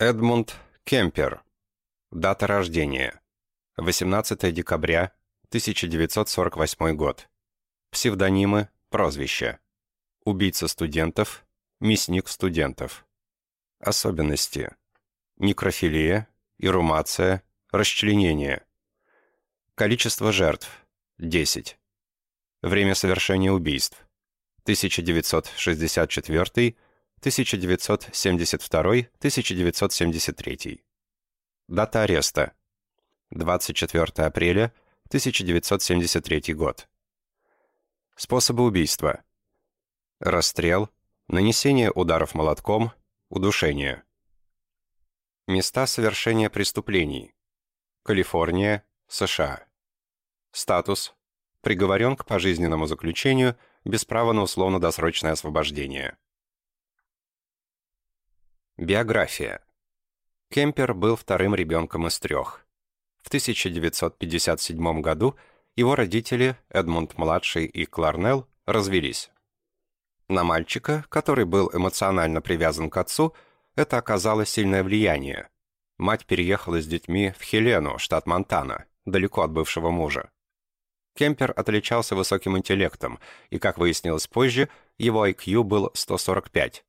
Эдмунд Кемпер. Дата рождения. 18 декабря 1948 год. Псевдонимы, прозвища. Убийца студентов, мясник студентов. Особенности. Некрофилия, ирумация, расчленение. Количество жертв. 10. Время совершения убийств. 1964 1972-1973. Дата ареста. 24 апреля 1973 год. Способы убийства. Расстрел, нанесение ударов молотком, удушение. Места совершения преступлений. Калифорния, США. Статус. Приговорен к пожизненному заключению без права на условно-досрочное освобождение. Биография. Кемпер был вторым ребенком из трех. В 1957 году его родители, Эдмунд-младший и Кларнелл, развелись. На мальчика, который был эмоционально привязан к отцу, это оказало сильное влияние. Мать переехала с детьми в Хелену, штат Монтана, далеко от бывшего мужа. Кемпер отличался высоким интеллектом, и, как выяснилось позже, его IQ был 145,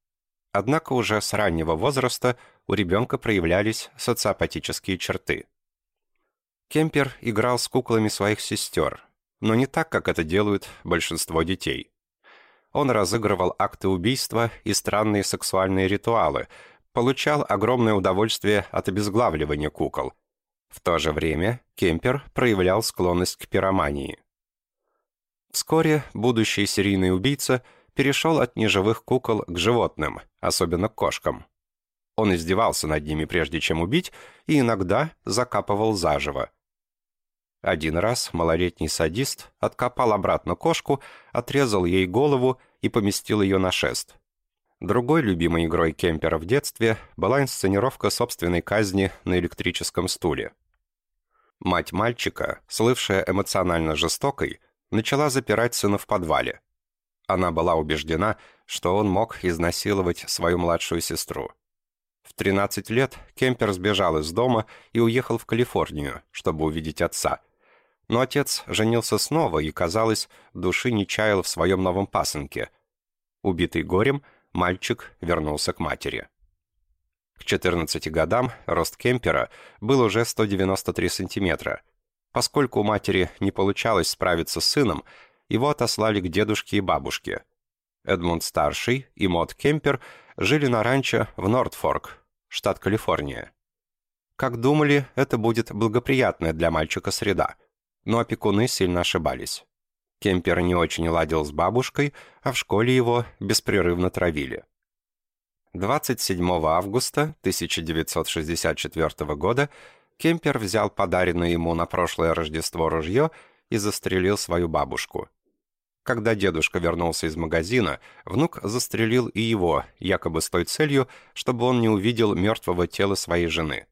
Однако уже с раннего возраста у ребенка проявлялись социопатические черты. Кемпер играл с куклами своих сестер, но не так, как это делают большинство детей. Он разыгрывал акты убийства и странные сексуальные ритуалы, получал огромное удовольствие от обезглавливания кукол. В то же время Кемпер проявлял склонность к пиромании. Вскоре будущий серийный убийца – перешел от неживых кукол к животным, особенно к кошкам. Он издевался над ними, прежде чем убить, и иногда закапывал заживо. Один раз малолетний садист откопал обратно кошку, отрезал ей голову и поместил ее на шест. Другой любимой игрой Кемпера в детстве была инсценировка собственной казни на электрическом стуле. Мать мальчика, слывшая эмоционально жестокой, начала запирать сына в подвале. Она была убеждена, что он мог изнасиловать свою младшую сестру. В 13 лет Кемпер сбежал из дома и уехал в Калифорнию, чтобы увидеть отца. Но отец женился снова и, казалось, души не чаял в своем новом пасынке. Убитый горем, мальчик вернулся к матери. К 14 годам рост Кемпера был уже 193 сантиметра. Поскольку у матери не получалось справиться с сыном, его отослали к дедушке и бабушке. Эдмунд-старший и Мод Кемпер жили на ранчо в Нортфорк, штат Калифорния. Как думали, это будет благоприятная для мальчика среда, но опекуны сильно ошибались. Кемпер не очень ладил с бабушкой, а в школе его беспрерывно травили. 27 августа 1964 года Кемпер взял подаренное ему на прошлое Рождество ружье и застрелил свою бабушку. Когда дедушка вернулся из магазина, внук застрелил и его, якобы с той целью, чтобы он не увидел мертвого тела своей жены.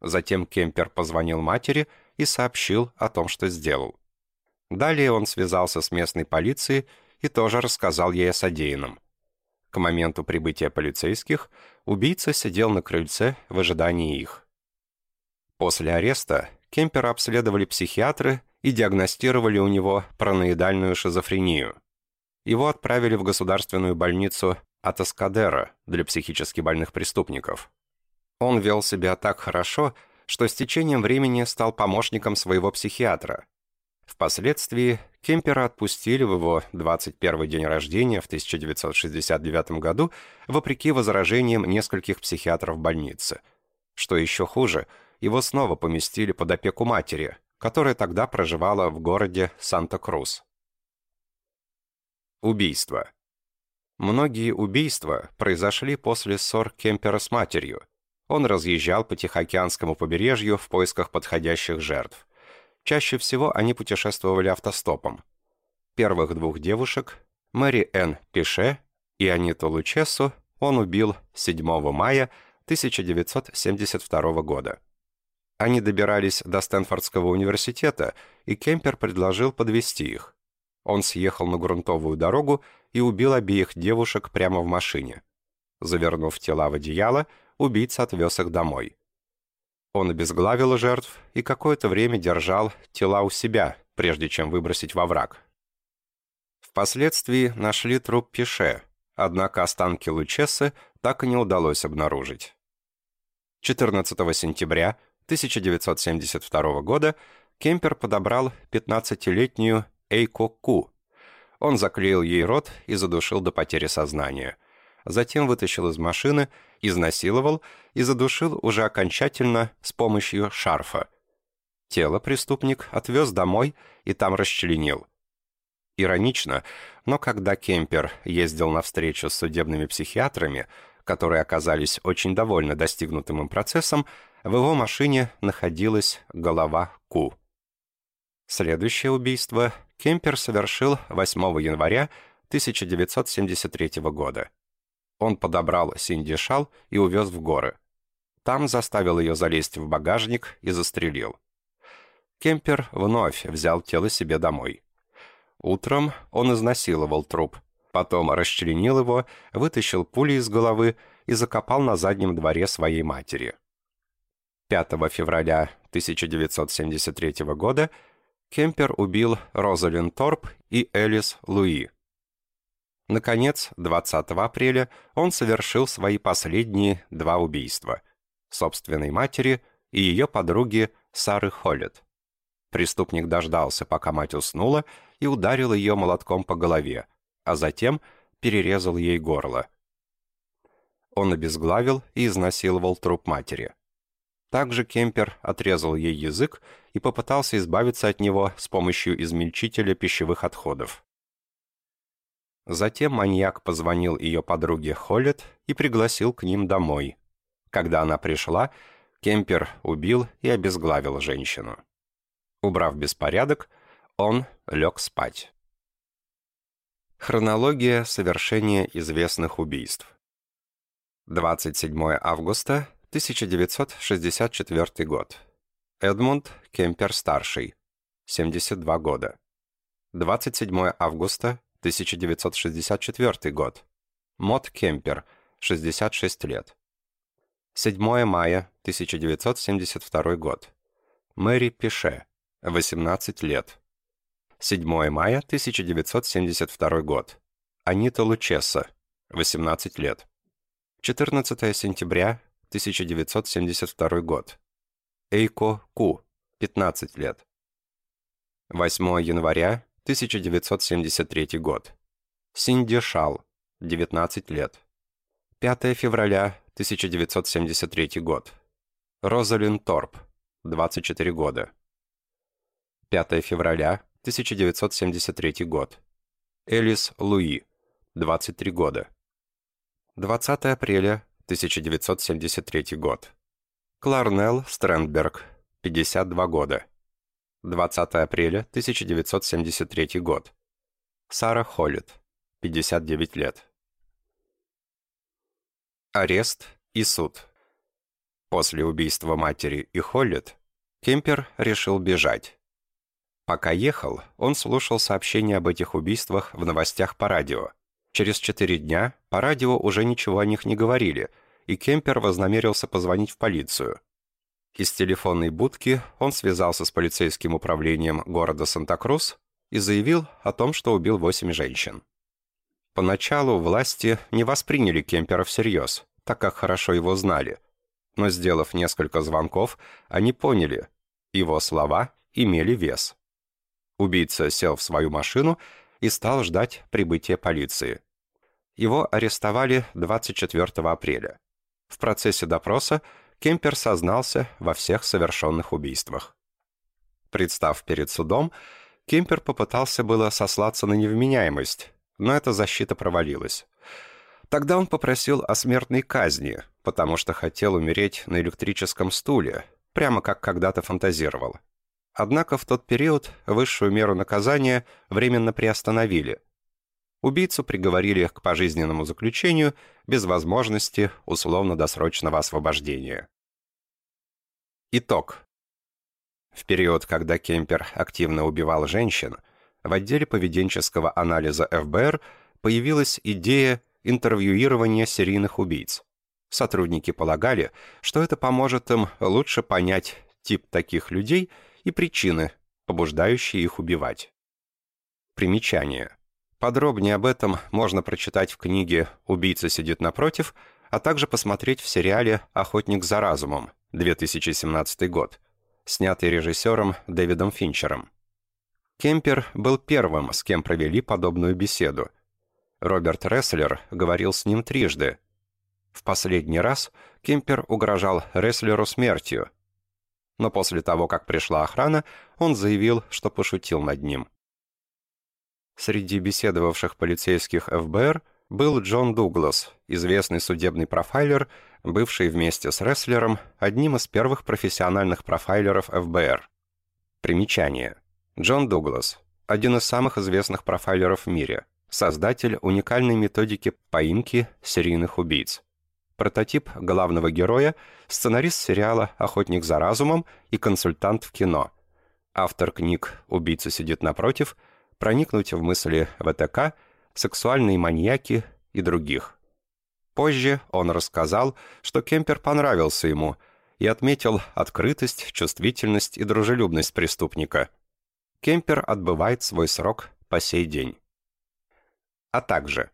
Затем Кемпер позвонил матери и сообщил о том, что сделал. Далее он связался с местной полицией и тоже рассказал ей о содеянном. К моменту прибытия полицейских убийца сидел на крыльце в ожидании их. После ареста Кемпера обследовали психиатры и диагностировали у него параноидальную шизофрению. Его отправили в государственную больницу Атаскадера для психически больных преступников. Он вел себя так хорошо, что с течением времени стал помощником своего психиатра. Впоследствии Кемпера отпустили в его 21 день рождения в 1969 году, вопреки возражениям нескольких психиатров больницы. Что еще хуже, его снова поместили под опеку матери, которая тогда проживала в городе Санта-Крус. Убийство. Многие убийства произошли после ссор Кемпера с матерью. Он разъезжал по Тихоокеанскому побережью в поисках подходящих жертв. Чаще всего они путешествовали автостопом. Первых двух девушек, Мэри Энн Пише и Аниту Лучесу, он убил 7 мая 1972 года. Они добирались до Стэнфордского университета, и Кемпер предложил подвести их. Он съехал на грунтовую дорогу и убил обеих девушек прямо в машине. Завернув тела в одеяло, убийца отвез их домой. Он обезглавил жертв и какое-то время держал тела у себя, прежде чем выбросить во враг. Впоследствии нашли труп Пише, однако останки Лучесы так и не удалось обнаружить. 14 сентября 1972 года Кемпер подобрал 15-летнюю Эйко Ку. Он заклеил ей рот и задушил до потери сознания. Затем вытащил из машины, изнасиловал и задушил уже окончательно с помощью шарфа. Тело преступник отвез домой и там расчленил. Иронично, но когда Кемпер ездил на встречу с судебными психиатрами, которые оказались очень довольны достигнутым им процессом, в его машине находилась голова Ку. Следующее убийство Кемпер совершил 8 января 1973 года. Он подобрал Синди Шал и увез в горы. Там заставил ее залезть в багажник и застрелил. Кемпер вновь взял тело себе домой. Утром он изнасиловал труп, потом расчленил его, вытащил пули из головы и закопал на заднем дворе своей матери. 5 февраля 1973 года Кемпер убил Розалин Торп и Элис Луи. Наконец, 20 апреля он совершил свои последние два убийства – собственной матери и ее подруги Сары Холлет. Преступник дождался, пока мать уснула, и ударил ее молотком по голове, а затем перерезал ей горло. Он обезглавил и изнасиловал труп матери – также Кемпер отрезал ей язык и попытался избавиться от него с помощью измельчителя пищевых отходов. Затем маньяк позвонил ее подруге Холлет и пригласил к ним домой. Когда она пришла, Кемпер убил и обезглавил женщину. Убрав беспорядок, он лег спать. Хронология совершения известных убийств. 27 августа 1964 год. Эдмунд Кемпер-старший, 72 года. 27 августа 1964 год. Мот Кемпер, 66 лет. 7 мая 1972 год. Мэри Пише, 18 лет. 7 мая 1972 год. Анита Лучеса, 18 лет. 14 сентября 1972 год. Эйко Ку, 15 лет. 8 января 1973 год. Синди Шал, 19 лет. 5 февраля 1973 год. Розалин Торп, 24 года. 5 февраля 1973 год. Элис Луи, 23 года. 20 апреля 1973 год. Кларнелл Стрэндберг, 52 года. 20 апреля 1973 год. Сара Холлит, 59 лет. Арест и суд. После убийства матери и Холлит Кемпер решил бежать. Пока ехал, он слушал сообщения об этих убийствах в новостях по радио. Через четыре дня по радио уже ничего о них не говорили, и Кемпер вознамерился позвонить в полицию. Из телефонной будки он связался с полицейским управлением города Санта-Крус и заявил о том, что убил восемь женщин. Поначалу власти не восприняли Кемпера всерьез, так как хорошо его знали. Но сделав несколько звонков, они поняли, его слова имели вес. Убийца сел в свою машину и стал ждать прибытия полиции. Его арестовали 24 апреля. В процессе допроса Кемпер сознался во всех совершенных убийствах. Представ перед судом, Кемпер попытался было сослаться на невменяемость, но эта защита провалилась. Тогда он попросил о смертной казни, потому что хотел умереть на электрическом стуле, прямо как когда-то фантазировал. Однако в тот период высшую меру наказания временно приостановили. Убийцу приговорили к пожизненному заключению без возможности условно-досрочного освобождения. Итог. В период, когда Кемпер активно убивал женщин, в отделе поведенческого анализа ФБР появилась идея интервьюирования серийных убийц. Сотрудники полагали, что это поможет им лучше понять тип таких людей и причины, побуждающие их убивать. Примечание. Подробнее об этом можно прочитать в книге «Убийца сидит напротив», а также посмотреть в сериале «Охотник за разумом» 2017 год, снятый режиссером Дэвидом Финчером. Кемпер был первым, с кем провели подобную беседу. Роберт Ресслер говорил с ним трижды. В последний раз Кемпер угрожал Ресслеру смертью, но после того, как пришла охрана, он заявил, что пошутил над ним. Среди беседовавших полицейских ФБР был Джон Дуглас, известный судебный профайлер, бывший вместе с Рестлером одним из первых профессиональных профайлеров ФБР. Примечание. Джон Дуглас – один из самых известных профайлеров в мире, создатель уникальной методики поимки серийных убийц. Прототип главного героя – сценарист сериала «Охотник за разумом» и консультант в кино. Автор книг «Убийца сидит напротив», «Проникнуть в мысли ВТК», «Сексуальные маньяки» и других. Позже он рассказал, что Кемпер понравился ему и отметил открытость, чувствительность и дружелюбность преступника. Кемпер отбывает свой срок по сей день. А также,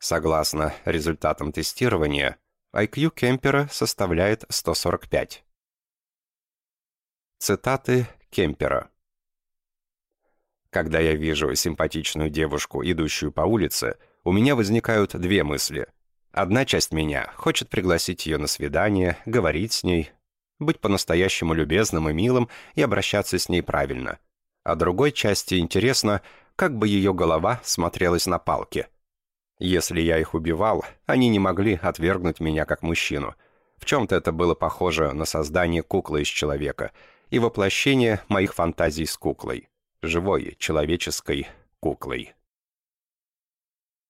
согласно результатам тестирования, IQ Кемпера составляет 145. Цитаты Кемпера. Когда я вижу симпатичную девушку, идущую по улице, у меня возникают две мысли. Одна часть меня хочет пригласить ее на свидание, говорить с ней, быть по-настоящему любезным и милым и обращаться с ней правильно. А другой части интересно, как бы ее голова смотрелась на палке. Если я их убивал, они не могли отвергнуть меня как мужчину. В чем-то это было похоже на создание куклы из человека и воплощение моих фантазий с куклой живой человеческой куклой.